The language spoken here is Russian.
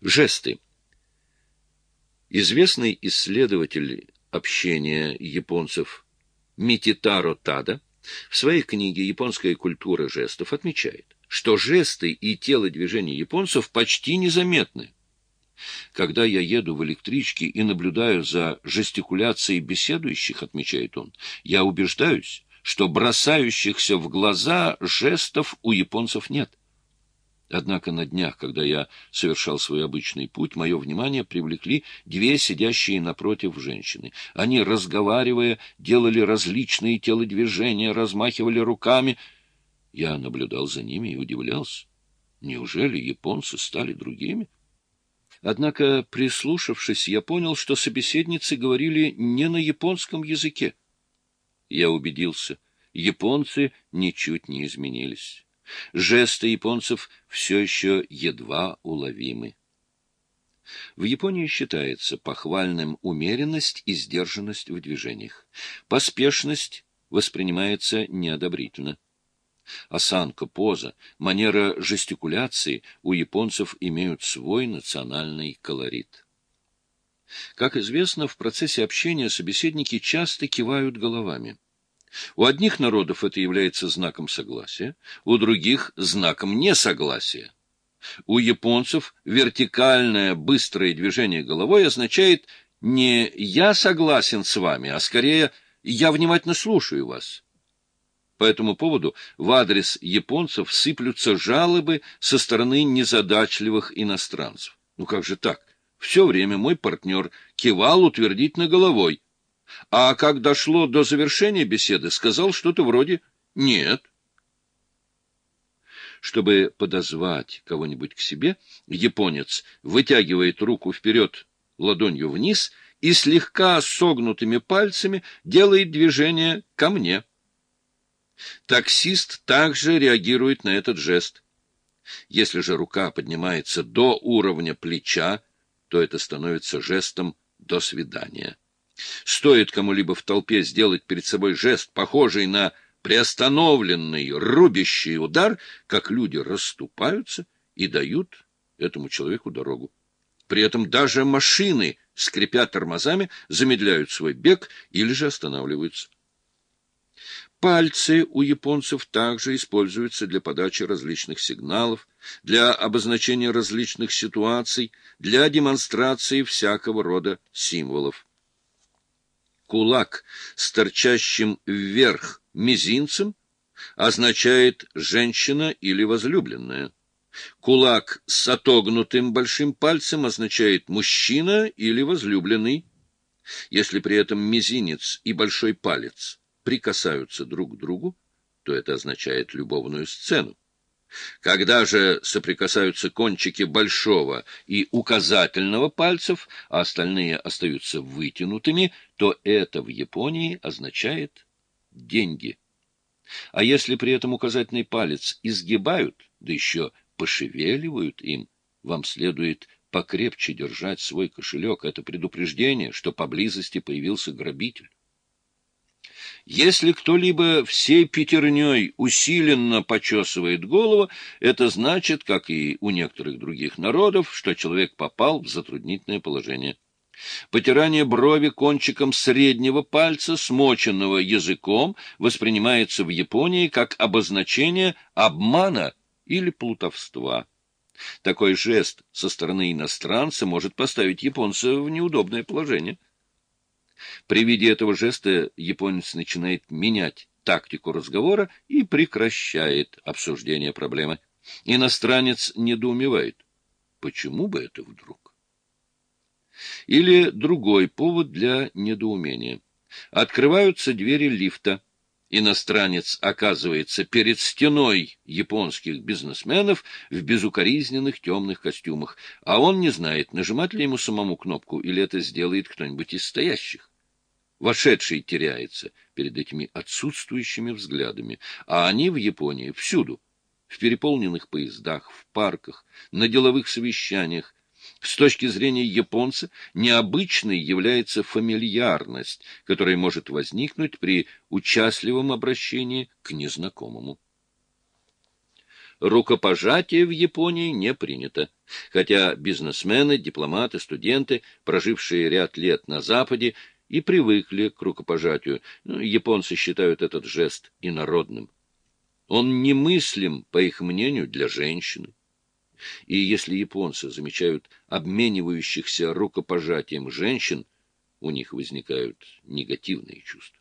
Жесты. Известный исследователь общения японцев Мититаро Тада в своей книге «Японская культура жестов» отмечает, что жесты и телодвижения японцев почти незаметны. Когда я еду в электричке и наблюдаю за жестикуляцией беседующих, отмечает он, я убеждаюсь, что бросающихся в глаза жестов у японцев нет. Однако на днях, когда я совершал свой обычный путь, мое внимание привлекли две сидящие напротив женщины. Они, разговаривая, делали различные телодвижения, размахивали руками. Я наблюдал за ними и удивлялся. Неужели японцы стали другими? Однако, прислушавшись, я понял, что собеседницы говорили не на японском языке. Я убедился, японцы ничуть не изменились. Жесты японцев все еще едва уловимы. В Японии считается похвальным умеренность и сдержанность в движениях. Поспешность воспринимается неодобрительно. Осанка, поза, манера жестикуляции у японцев имеют свой национальный колорит. Как известно, в процессе общения собеседники часто кивают головами. У одних народов это является знаком согласия, у других — знаком несогласия. У японцев вертикальное быстрое движение головой означает не «я согласен с вами», а скорее «я внимательно слушаю вас». По этому поводу в адрес японцев сыплются жалобы со стороны незадачливых иностранцев. Ну как же так? Все время мой партнер кивал утвердительно головой, а как дошло до завершения беседы, сказал что-то вроде «нет». Чтобы подозвать кого-нибудь к себе, японец вытягивает руку вперед ладонью вниз и слегка согнутыми пальцами делает движение ко мне. Таксист также реагирует на этот жест. Если же рука поднимается до уровня плеча, то это становится жестом «до свидания». Стоит кому-либо в толпе сделать перед собой жест, похожий на приостановленный рубящий удар, как люди расступаются и дают этому человеку дорогу. При этом даже машины, скрипя тормозами, замедляют свой бег или же останавливаются. Пальцы у японцев также используются для подачи различных сигналов, для обозначения различных ситуаций, для демонстрации всякого рода символов кулак с торчащим вверх мизинцем означает «женщина» или «возлюбленная». Кулак с отогнутым большим пальцем означает «мужчина» или «возлюбленный». Если при этом мизинец и большой палец прикасаются друг к другу, то это означает любовную сцену. Когда же соприкасаются кончики большого и указательного пальцев, а остальные остаются вытянутыми, то это в Японии означает деньги. А если при этом указательный палец изгибают, да еще пошевеливают им, вам следует покрепче держать свой кошелек. Это предупреждение, что поблизости появился грабитель. Если кто-либо всей пятерней усиленно почесывает голову, это значит, как и у некоторых других народов, что человек попал в затруднительное положение. Потирание брови кончиком среднего пальца, смоченного языком, воспринимается в Японии как обозначение обмана или плутовства. Такой жест со стороны иностранца может поставить японца в неудобное положение. При виде этого жеста японец начинает менять тактику разговора и прекращает обсуждение проблемы. Иностранец недоумевает. Почему бы это вдруг? Или другой повод для недоумения. Открываются двери лифта. Иностранец оказывается перед стеной японских бизнесменов в безукоризненных темных костюмах, а он не знает, нажимать ли ему самому кнопку, или это сделает кто-нибудь из стоящих. Вошедший теряется перед этими отсутствующими взглядами, а они в Японии всюду, в переполненных поездах, в парках, на деловых совещаниях. С точки зрения японца необычной является фамильярность, которая может возникнуть при участливом обращении к незнакомому. рукопожатие в Японии не принято, хотя бизнесмены, дипломаты, студенты, прожившие ряд лет на Западе, и привыкли к рукопожатию. Ну, японцы считают этот жест инородным. Он немыслим, по их мнению, для женщины. И если японцы замечают обменивающихся рукопожатием женщин, у них возникают негативные чувства.